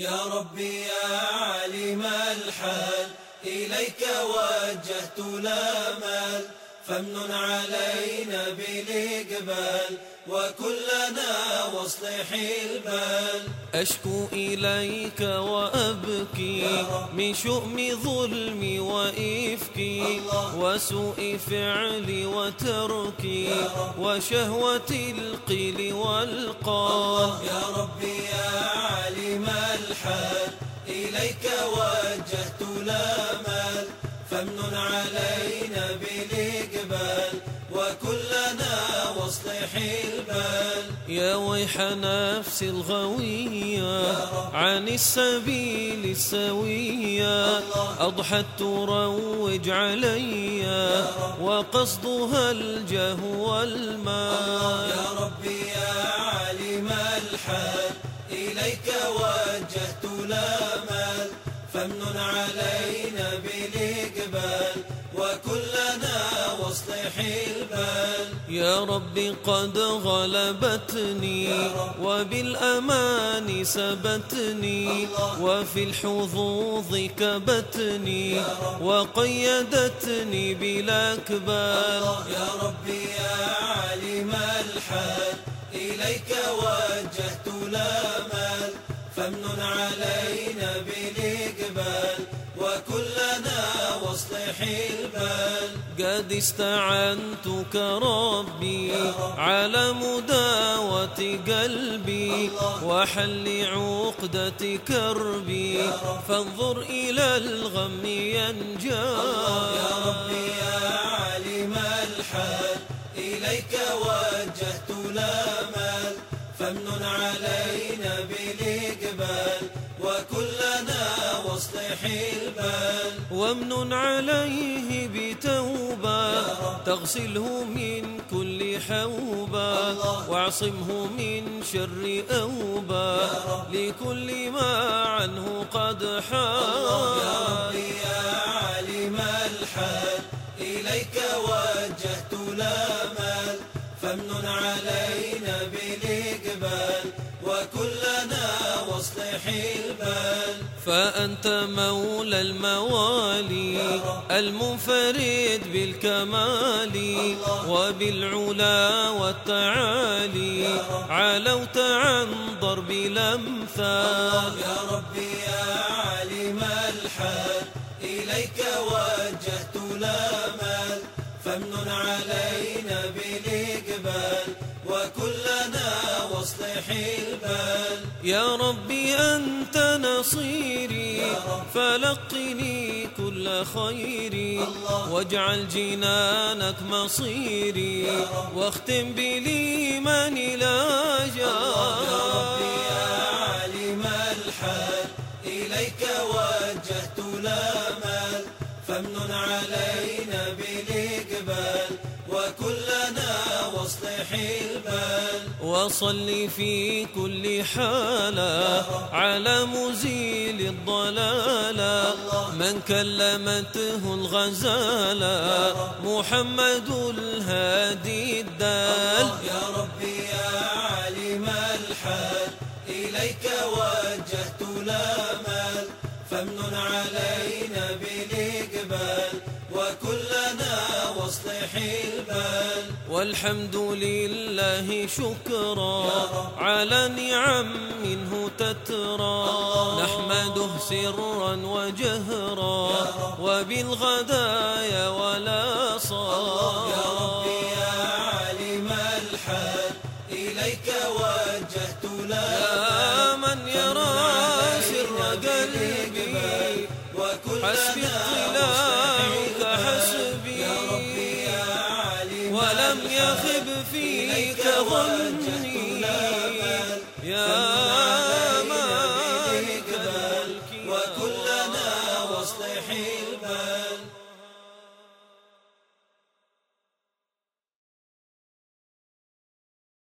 يا ربي يا عليم الحال إليك وجهت الآمال فامنن علينا بالإقبال وكلنا واصلح البال. أشكو إليك وأبكي من شؤم ظلمي وإفكي وسوء فعلي وتركي وشهوة القيل والقال. يا ربي إليك وجهت الآمال فامنن علينا بالإقبال وكلنا واصلح البال. يا ويح نفسي الغوية عن السبيل السوية. أضحت تروج علي وقصدها الجاه والمال. يا ربي يا عليم الحال إليك وجهت الآمال فامنن يا رب قد غلبتني وبالأمان سبتني وفي الحظوظ كبتني وقيدتني بالأكبال يا ربي يا عليم الحال إليك وجهت الآمال قد استعنتك ربي على مداوة قلبي وحل عقدة كربي. فانظر إلى الغم ينجال يا ربي يا عليم الحال إليك وجهت الآمال فامنن علينا بالإقبال وكلنا البال وامنن عليه بتوبة. تغسله من كل حوبة. واعصمه من شر أوبة. لكل ما عنه قد يا حال ربي يا عليم الحال. إليك وجهت الآمال فامنن علينا بالإقبال. وكلنا واصلح البال. فأنت مولى الموالي المنفرد بالكمال وبالعلا والتعالي. علوت عن ضرب الأمثال. يا ربي يا عليم الحال إليك وجهت الآمال فامنن علينا بالإقبال وكلنا واصلح البال. يا ربي أنت نصيري فلقني كل خيري واجعل جنانك مصيري واختم بالإيمان لا يا ربي يا عليم الحال إليك وجهت الآمال فامنن علينا بالإقبال وكلنا واصلح البال وصل في كل حالة على مزيل الضلالة. من كلمته الغزالة محمد الهادي الدال. يا ربي يا عليم الحال إليك وجهت الآمال فامنن علينا بالإقبال وكلنا واصلح البال. والحمد لله شكرا على نعم منه تترى نحمده سرا وجهرا وبالغدايا ولا صار يا ربي يا عالم الحال إليك وجهت لا يا من يرى سر قلبي وكل حسبي ولم يخب فيك ظني. يا مالك بل وكلنا واصلح البال